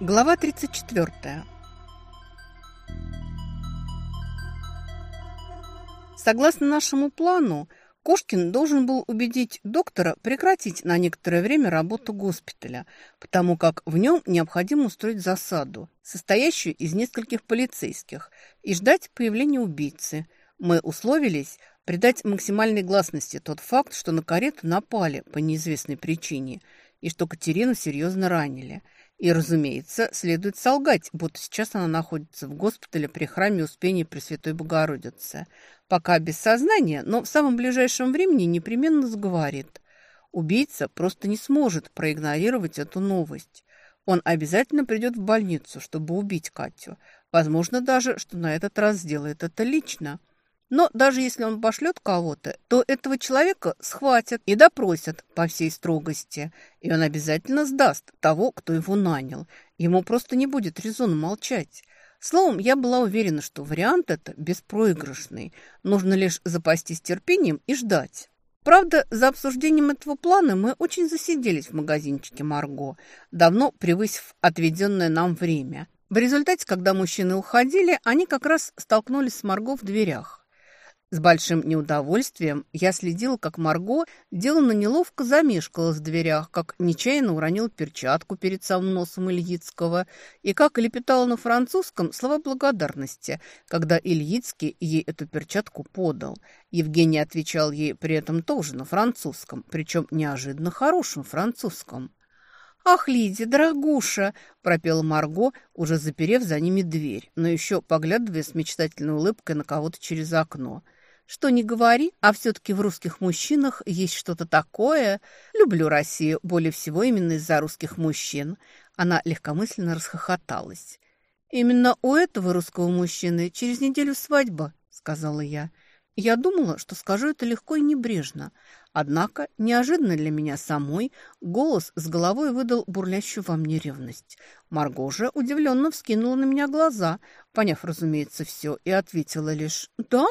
Глава 34. Согласно нашему плану, Кошкин должен был убедить доктора прекратить на некоторое время работу госпиталя, потому как в нем необходимо устроить засаду, состоящую из нескольких полицейских, и ждать появления убийцы. Мы условились придать максимальной гласности тот факт, что на карету напали по неизвестной причине и что Катерину серьезно ранили – и, разумеется, следует солгать, будто сейчас она находится в госпитале при храме Успения Пресвятой Богородицы. Пока без сознания, но в самом ближайшем времени непременно заговорит. Убийца просто не сможет проигнорировать эту новость. Он обязательно придет в больницу, чтобы убить Катю. Возможно даже, что на этот раз сделает это лично. Но даже если он пошлет кого-то, то этого человека схватят и допросят по всей строгости. И он обязательно сдаст того, кто его нанял. Ему просто не будет резона молчать. Словом, я была уверена, что вариант это беспроигрышный. Нужно лишь запастись терпением и ждать. Правда, за обсуждением этого плана мы очень засиделись в магазинчике «Марго», давно превысив отведенное нам время. В результате, когда мужчины уходили, они как раз столкнулись с Марго в дверях. С большим неудовольствием я следила, как Марго деланно неловко замешкалась в дверях, как нечаянно уронила перчатку перед самым носом Ильицкого и как лепетала на французском слова благодарности, когда Ильицкий ей эту перчатку подал. Евгений отвечал ей при этом тоже на французском, причем неожиданно хорошем французском. «Ах, Лидия, дорогуша!» – пропела Марго, уже заперев за ними дверь, но еще поглядывая с мечтательной улыбкой на кого-то через окно – что не говори, а все-таки в русских мужчинах есть что-то такое. Люблю Россию более всего именно из-за русских мужчин. Она легкомысленно расхохоталась. «Именно у этого русского мужчины через неделю свадьба», — сказала я. Я думала, что скажу это легко и небрежно. Однако, неожиданно для меня самой, голос с головой выдал бурлящую во мне ревность. Марго же удивленно вскинула на меня глаза, поняв, разумеется, все, и ответила лишь «Да?»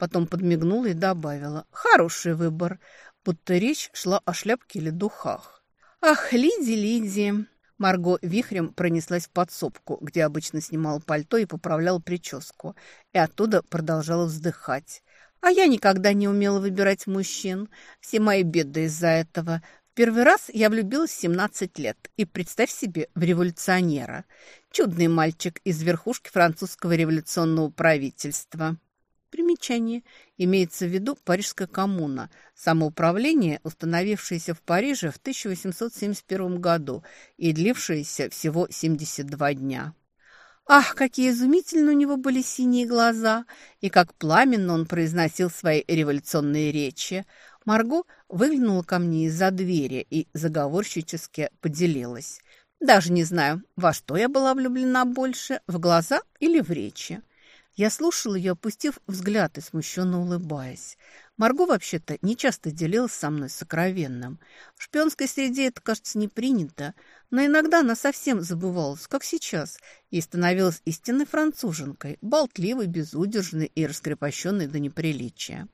Потом подмигнула и добавила. «Хороший выбор, будто речь шла о шляпке или духах». «Ах, Лиди, Лиди!» Марго вихрем пронеслась в подсобку, где обычно снимала пальто и поправляла прическу, и оттуда продолжала вздыхать. «А я никогда не умела выбирать мужчин. Все мои беды из-за этого. В первый раз я влюбилась в 17 лет, и представь себе, в революционера. Чудный мальчик из верхушки французского революционного правительства». Примечание. Имеется в виду Парижская коммуна, самоуправление, установившееся в Париже в 1871 году и длившееся всего 72 дня. Ах, какие изумительно у него были синие глаза, и как пламенно он произносил свои революционные речи. Марго выглянула ко мне из-за двери и заговорщически поделилась. Даже не знаю, во что я была влюблена больше, в глаза или в речи. Я слушала ее, опустив взгляд и смущенно улыбаясь. Марго вообще-то не часто делилась со мной сокровенным. В шпионской среде это, кажется, не принято, но иногда она совсем забывалась, как сейчас, и становилась истинной француженкой, болтливой, безудержной и раскрепощенной до неприличия.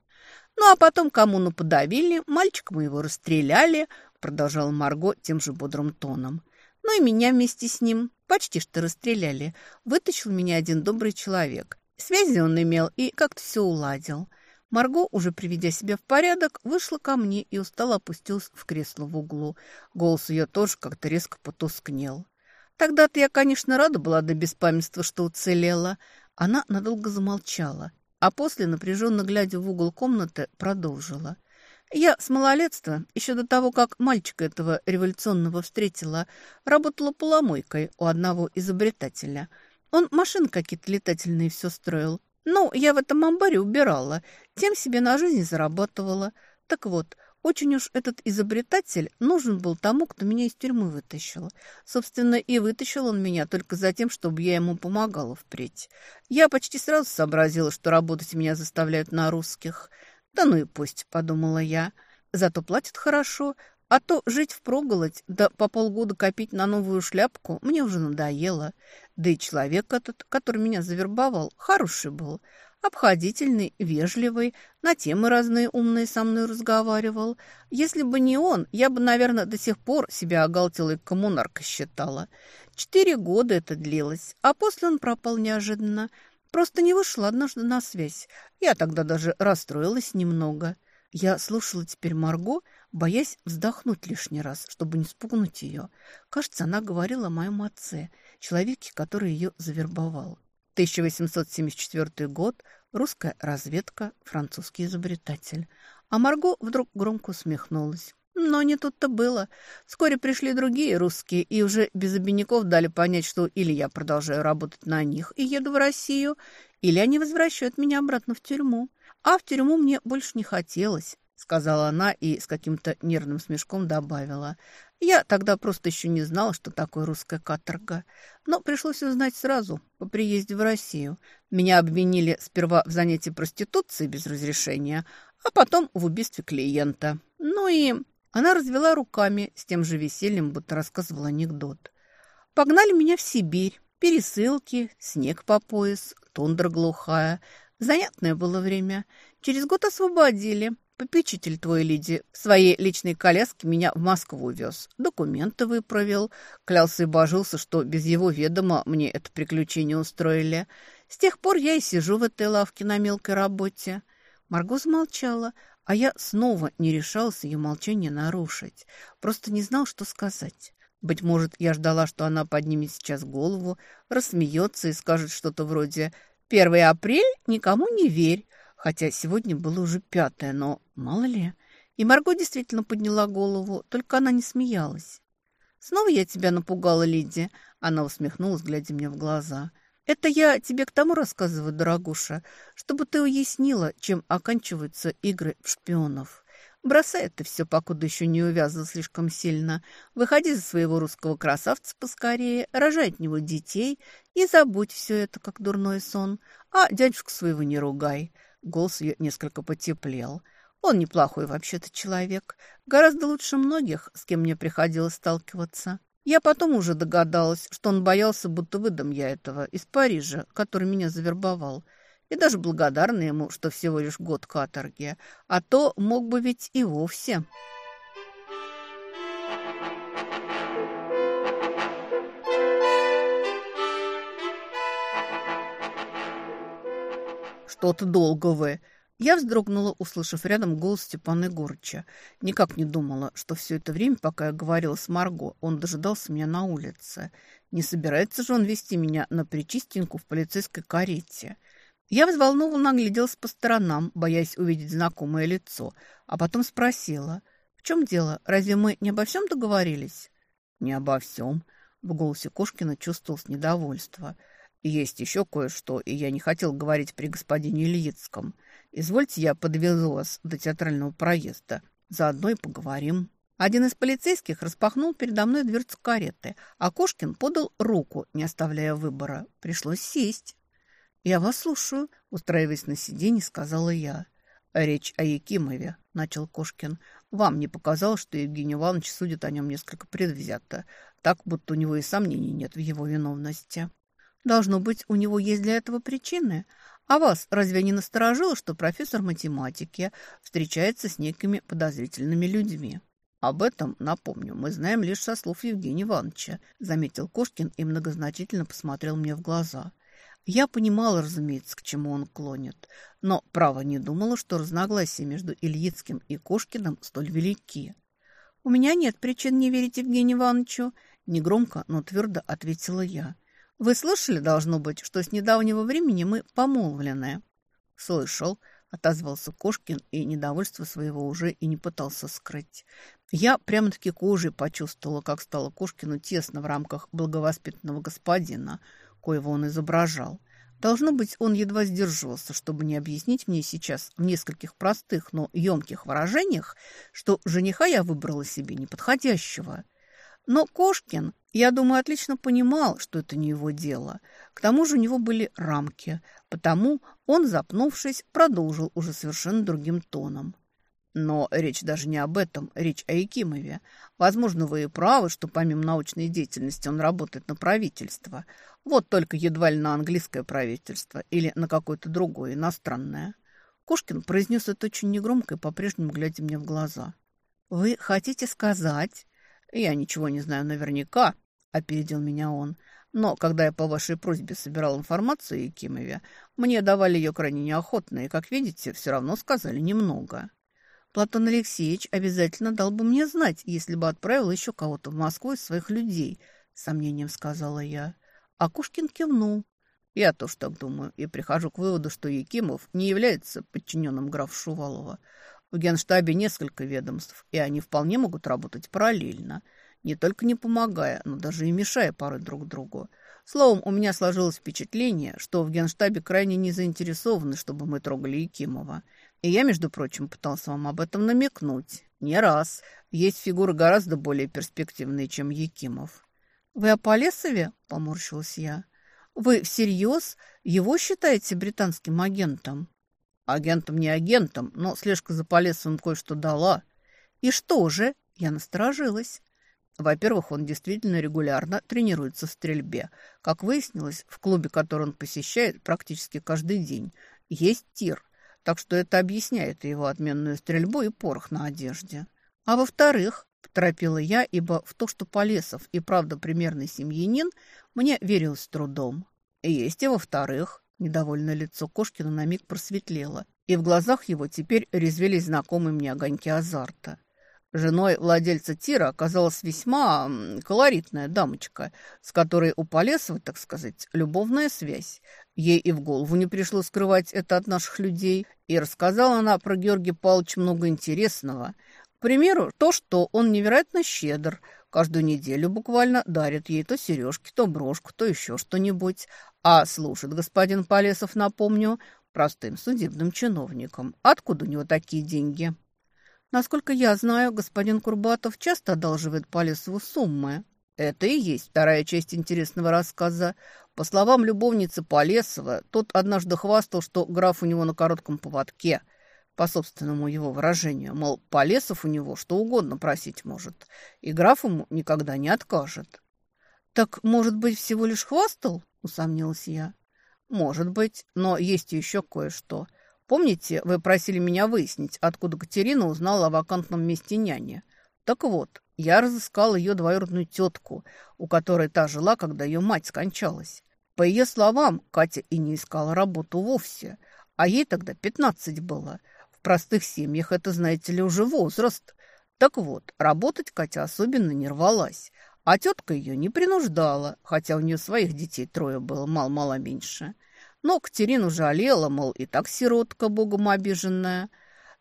«Ну, а потом коммуну подавили, мальчика мы его расстреляли», продолжала Марго тем же бодрым тоном. «Ну и меня вместе с ним почти что расстреляли. Вытащил меня один добрый человек. Связи он имел и как-то все уладил. Марго, уже приведя себя в порядок, вышла ко мне и устало опустилась в кресло в углу. Голос ее тоже как-то резко потускнел. Тогда-то я, конечно, рада была до беспамятства, что уцелела. Она надолго замолчала, а после, напряженно глядя в угол комнаты, продолжила. Я с малолетства, еще до того, как мальчика этого революционного встретила, работала поломойкой у одного изобретателя – он машины какие-то летательные все строил. Ну, я в этом амбаре убирала, тем себе на жизнь зарабатывала. Так вот, очень уж этот изобретатель нужен был тому, кто меня из тюрьмы вытащил. Собственно, и вытащил он меня только за тем, чтобы я ему помогала впредь. Я почти сразу сообразила, что работать меня заставляют на русских. Да ну и пусть, подумала я. Зато платят хорошо, а то жить впроголодь, да по полгода копить на новую шляпку мне уже надоело. Да и человек этот, который меня завербовал, хороший был. Обходительный, вежливый, на темы разные умные со мной разговаривал. Если бы не он, я бы, наверное, до сих пор себя оголтелой коммунаркой считала. Четыре года это длилось, а после он пропал неожиданно. Просто не вышла однажды на связь. Я тогда даже расстроилась немного. Я слушала теперь Марго, боясь вздохнуть лишний раз, чтобы не спугнуть ее. Кажется, она говорила о моем отце, человеке, который ее завербовал. 1874 год, русская разведка, французский изобретатель. А Марго вдруг громко усмехнулась. Но не тут-то было. Вскоре пришли другие русские и уже без обиняков дали понять, что или я продолжаю работать на них и еду в Россию, или они возвращают меня обратно в тюрьму. А в тюрьму мне больше не хотелось, сказала она и с каким-то нервным смешком добавила. Я тогда просто еще не знала, что такое русская каторга. Но пришлось узнать сразу, по приезде в Россию. Меня обвинили сперва в занятии проституцией без разрешения, а потом в убийстве клиента. Ну и она развела руками с тем же весельем, будто рассказывала анекдот. Погнали меня в Сибирь. Пересылки, снег по пояс, тундра глухая. Занятное было время. Через год освободили. Попечитель твой, Лиди, в своей личной коляске меня в Москву вез. Документы выправил. Клялся и божился, что без его ведома мне это приключение устроили. С тех пор я и сижу в этой лавке на мелкой работе. Марго замолчала, а я снова не решался ее молчание нарушить. Просто не знал, что сказать. Быть может, я ждала, что она поднимет сейчас голову, рассмеется и скажет что-то вроде «Первый апрель никому не верь», хотя сегодня было уже пятое, но мало ли. И Марго действительно подняла голову, только она не смеялась. «Снова я тебя напугала, Лидия?» Она усмехнулась, глядя мне в глаза – это я тебе к тому рассказываю, дорогуша, чтобы ты уяснила, чем оканчиваются игры в шпионов. Бросай это все, покуда еще не увязал слишком сильно. Выходи за своего русского красавца поскорее, рожай от него детей и забудь все это, как дурной сон. А дядюшку своего не ругай. Голос ее несколько потеплел. Он неплохой вообще-то человек. Гораздо лучше многих, с кем мне приходилось сталкиваться. Я потом уже догадалась, что он боялся, будто выдам я этого из Парижа, который меня завербовал. И даже благодарна ему, что всего лишь год каторги. А то мог бы ведь и вовсе. «Что-то долго вы!» Я вздрогнула, услышав рядом голос Степана Егорыча. Никак не думала, что все это время, пока я говорила с Марго, он дожидался меня на улице. Не собирается же он вести меня на причистеньку в полицейской карете. Я взволнованно огляделась по сторонам, боясь увидеть знакомое лицо, а потом спросила, «В чем дело? Разве мы не обо всем договорились?» «Не обо всем». В голосе Кошкина чувствовалось недовольство. «Есть еще кое-что, и я не хотел говорить при господине Ильицком». Извольте, я подвезу вас до театрального проезда. Заодно и поговорим». Один из полицейских распахнул передо мной дверцу кареты, а Кошкин подал руку, не оставляя выбора. Пришлось сесть. «Я вас слушаю», — устраиваясь на сиденье, сказала я. «Речь о Якимове», — начал Кошкин. «Вам не показалось, что Евгений Иванович судит о нем несколько предвзято, так, будто у него и сомнений нет в его виновности?» «Должно быть, у него есть для этого причины. А вас разве не насторожило, что профессор математики встречается с некими подозрительными людьми? Об этом, напомню, мы знаем лишь со слов Евгения Ивановича, заметил Кошкин и многозначительно посмотрел мне в глаза. Я понимала, разумеется, к чему он клонит, но, право, не думала, что разногласия между Ильицким и Кошкиным столь велики. «У меня нет причин не верить Евгению Ивановичу», – негромко, но твердо ответила я – вы слышали, должно быть, что с недавнего времени мы помолвлены?» «Слышал», — отозвался Кошкин, и недовольство своего уже и не пытался скрыть. Я прямо-таки кожей почувствовала, как стало Кошкину тесно в рамках благовоспитанного господина, коего он изображал. Должно быть, он едва сдерживался, чтобы не объяснить мне сейчас в нескольких простых, но емких выражениях, что жениха я выбрала себе неподходящего. Но Кошкин, я думаю, отлично понимал, что это не его дело. К тому же у него были рамки, потому он, запнувшись, продолжил уже совершенно другим тоном. Но речь даже не об этом, речь о Якимове. Возможно, вы и правы, что помимо научной деятельности он работает на правительство. Вот только едва ли на английское правительство или на какое-то другое, иностранное. Кошкин произнес это очень негромко и по-прежнему глядя мне в глаза. «Вы хотите сказать...» «Я ничего не знаю наверняка», — опередил меня он. «Но когда я по вашей просьбе собирал информацию о Якимове, мне давали ее крайне неохотно, и, как видите, все равно сказали немного». Платон Алексеевич обязательно дал бы мне знать, если бы отправил еще кого-то в Москву из своих людей, сомнением сказала я. А Кушкин кивнул. Я тоже так думаю и прихожу к выводу, что Якимов не является подчиненным графа Шувалова. В генштабе несколько ведомств, и они вполне могут работать параллельно, не только не помогая, но даже и мешая порой друг другу. Словом, у меня сложилось впечатление, что в генштабе крайне не заинтересованы, чтобы мы трогали Якимова. И я, между прочим, пытался вам об этом намекнуть. Не раз. Есть фигуры гораздо более перспективные, чем Якимов. «Вы о Полесове?» – поморщилась я. «Вы всерьез его считаете британским агентом?» «Агентом не агентом, но слежка за Полесовым кое-что дала». «И что же?» – я насторожилась. Во-первых, он действительно регулярно тренируется в стрельбе. Как выяснилось, в клубе, который он посещает практически каждый день, есть тир – так что это объясняет его отменную стрельбу и порох на одежде. А во-вторых, поторопила я, ибо в то, что Полесов и правда примерный семьянин, мне верилось с трудом. Есть и во-вторых, недовольное лицо Кошкина на миг просветлело, и в глазах его теперь резвились знакомые мне огоньки азарта. Женой владельца тира оказалась весьма колоритная дамочка, с которой у Полесова, так сказать, любовная связь. Ей и в голову не пришло скрывать это от наших людей. И рассказала она про Георгия Павловича много интересного. К примеру, то, что он невероятно щедр. Каждую неделю буквально дарит ей то сережки, то брошку, то еще что-нибудь. А слушает господин Полесов, напомню, простым судебным чиновником. Откуда у него такие деньги?» Насколько я знаю, господин Курбатов часто одалживает Полесову суммы. Это и есть вторая часть интересного рассказа. По словам любовницы Полесова, тот однажды хвастал, что граф у него на коротком поводке, по собственному его выражению. Мол, Полесов у него что угодно просить может, и граф ему никогда не откажет. «Так, может быть, всего лишь хвастал?» – усомнилась я. «Может быть, но есть еще кое-что. Помните, вы просили меня выяснить, откуда Катерина узнала о вакантном месте няни? Так вот, я разыскал ее двоюродную тетку, у которой та жила, когда ее мать скончалась. По ее словам, Катя и не искала работу вовсе, а ей тогда пятнадцать было. Простых семьях это, знаете ли, уже возраст. Так вот, работать Катя особенно не рвалась, а тетка ее не принуждала, хотя у нее своих детей трое было, мало-мало меньше. Но Катерину жалела, мол, и так сиротка богом обиженная.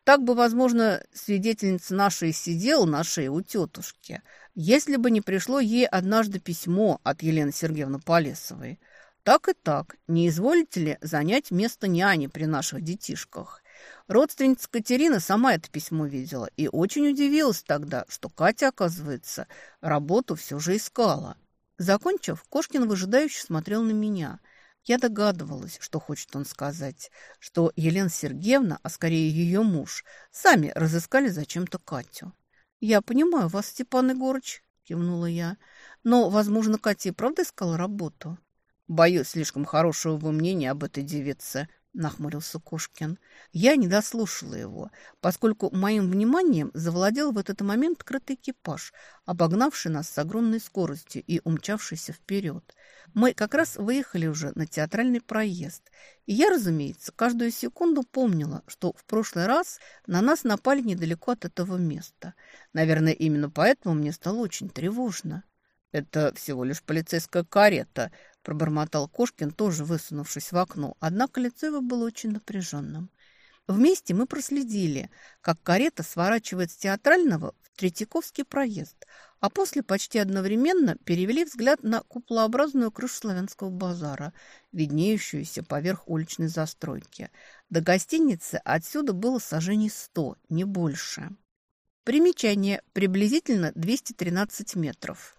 Так бы, возможно, свидетельница наша и сидела на шее у тетушки, если бы не пришло ей однажды письмо от Елены Сергеевны Полесовой. Так и так, не изволите ли занять место няни при наших детишках? Родственница Катерина сама это письмо видела и очень удивилась тогда, что Катя, оказывается, работу все же искала. Закончив, Кошкин выжидающе смотрел на меня – я догадывалась, что хочет он сказать, что Елена Сергеевна, а скорее ее муж, сами разыскали зачем-то Катю. «Я понимаю вас, Степан Егорыч», – кивнула я, «но, возможно, Катя и правда искала работу». «Боюсь, слишком хорошего вы мнения об этой девице», нахмурился Кошкин. Я не дослушала его, поскольку моим вниманием завладел в этот момент крытый экипаж, обогнавший нас с огромной скоростью и умчавшийся вперед. Мы как раз выехали уже на театральный проезд, и я, разумеется, каждую секунду помнила, что в прошлый раз на нас напали недалеко от этого места. Наверное, именно поэтому мне стало очень тревожно. «Это всего лишь полицейская карета», пробормотал Кошкин, тоже высунувшись в окно, однако лицо его было очень напряженным. Вместе мы проследили, как карета сворачивает с театрального в Третьяковский проезд, а после почти одновременно перевели взгляд на куполообразную крышу славянского базара, виднеющуюся поверх уличной застройки. До гостиницы отсюда было сажений сто, не больше. Примечание. Приблизительно 213 метров.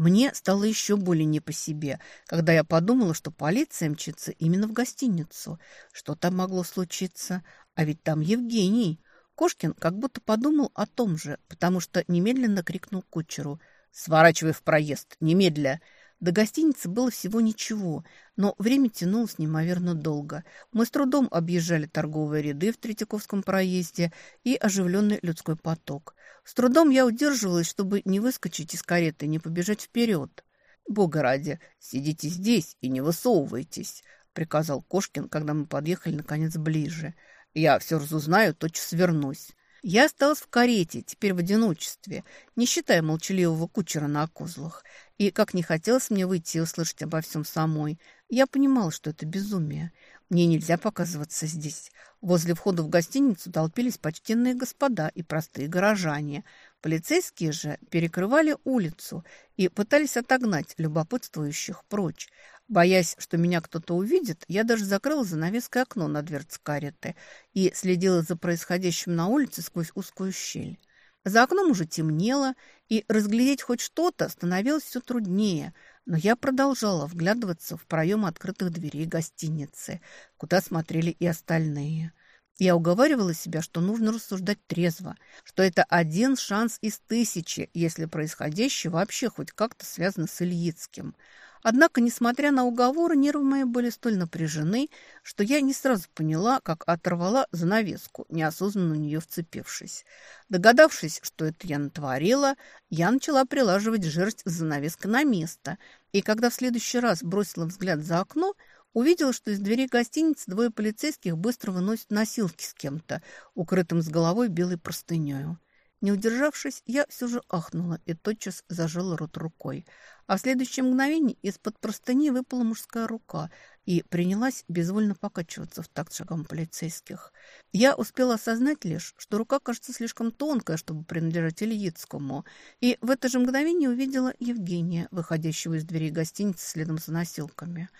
Мне стало еще более не по себе, когда я подумала, что полиция мчится именно в гостиницу. Что там могло случиться? А ведь там Евгений. Кошкин как будто подумал о том же, потому что немедленно крикнул кучеру «Сворачивай в проезд! Немедля!» До гостиницы было всего ничего, но время тянулось неимоверно долго. Мы с трудом объезжали торговые ряды в Третьяковском проезде и оживленный людской поток. С трудом я удерживалась, чтобы не выскочить из кареты, не побежать вперед. «Бога ради, сидите здесь и не высовывайтесь», — приказал Кошкин, когда мы подъехали, наконец, ближе. «Я все разузнаю, тотчас вернусь». Я осталась в карете, теперь в одиночестве, не считая молчаливого кучера на козлах. И, как не хотелось мне выйти и услышать обо всем самой, я понимала, что это безумие. Мне нельзя показываться здесь. Возле входа в гостиницу толпились почтенные господа и простые горожане. Полицейские же перекрывали улицу и пытались отогнать любопытствующих прочь. Боясь, что меня кто-то увидит, я даже закрыла занавеской окно на дверце кареты и следила за происходящим на улице сквозь узкую щель. За окном уже темнело, и разглядеть хоть что-то становилось все труднее, но я продолжала вглядываться в проем открытых дверей гостиницы, куда смотрели и остальные. Я уговаривала себя, что нужно рассуждать трезво, что это один шанс из тысячи, если происходящее вообще хоть как-то связано с Ильицким – Однако, несмотря на уговоры, нервы мои были столь напряжены, что я не сразу поняла, как оторвала занавеску, неосознанно в нее вцепившись. Догадавшись, что это я натворила, я начала прилаживать жерсть с занавеской на место, и когда в следующий раз бросила взгляд за окно, увидела, что из дверей гостиницы двое полицейских быстро выносят носилки с кем-то, укрытым с головой белой простынёю. Не удержавшись, я все же ахнула и тотчас зажала рот рукой. А в следующее мгновение из-под простыни выпала мужская рука и принялась безвольно покачиваться в такт шагам полицейских. Я успела осознать лишь, что рука кажется слишком тонкая, чтобы принадлежать Ильицкому, и в это же мгновение увидела Евгения, выходящего из дверей гостиницы следом за носилками.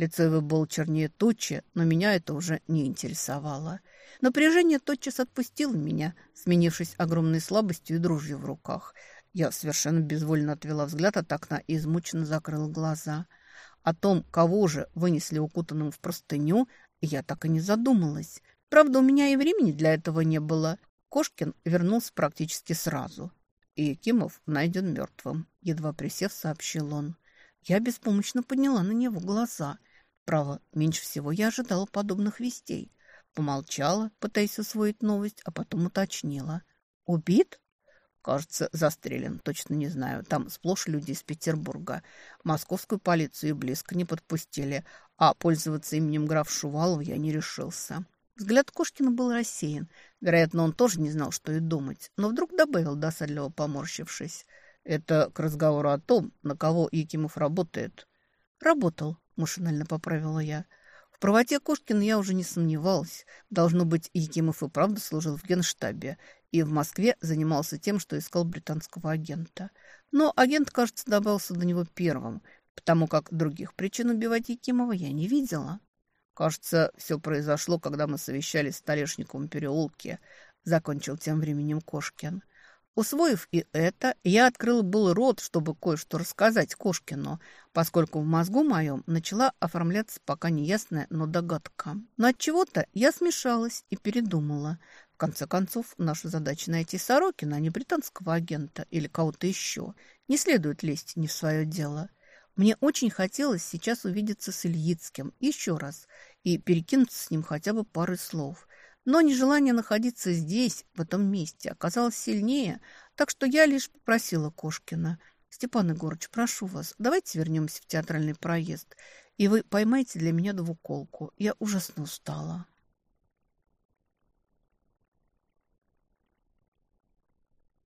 Лицо его было чернее тучи, но меня это уже не интересовало. Напряжение тотчас отпустило меня, сменившись огромной слабостью и дрожью в руках. Я совершенно безвольно отвела взгляд от окна и измученно закрыла глаза. О том, кого же вынесли укутанным в простыню, я так и не задумалась. Правда, у меня и времени для этого не было. Кошкин вернулся практически сразу. И Якимов найден мертвым, едва присев, сообщил он. Я беспомощно подняла на него глаза. Право, меньше всего я ожидала подобных вестей. Помолчала, пытаясь усвоить новость, а потом уточнила. «Убит?» «Кажется, застрелен. Точно не знаю. Там сплошь люди из Петербурга. Московскую полицию близко не подпустили, а пользоваться именем граф Шувалов я не решился». Взгляд Кошкина был рассеян. Вероятно, он тоже не знал, что и думать, но вдруг добавил, досадливо поморщившись. «Это к разговору о том, на кого Якимов работает». «Работал», – машинально поправила я. – в правоте Кошкина я уже не сомневалась. Должно быть, Якимов и правда служил в генштабе и в Москве занимался тем, что искал британского агента. Но агент, кажется, добавился до него первым, потому как других причин убивать Якимова я не видела. Кажется, все произошло, когда мы совещались в Столешниковом переулке, закончил тем временем Кошкин. Усвоив и это, я открыл был рот, чтобы кое-что рассказать Кошкину, поскольку в мозгу моем начала оформляться пока неясная, но догадка. Но от чего-то я смешалась и передумала. В конце концов, наша задача найти Сорокина, а не британского агента или кого-то еще. Не следует лезть не в свое дело. Мне очень хотелось сейчас увидеться с Ильицким еще раз и перекинуться с ним хотя бы парой слов. Но нежелание находиться здесь, в этом месте, оказалось сильнее, так что я лишь попросила Кошкина. «Степан Егорович, прошу вас, давайте вернемся в театральный проезд, и вы поймаете для меня двуколку. Я ужасно устала».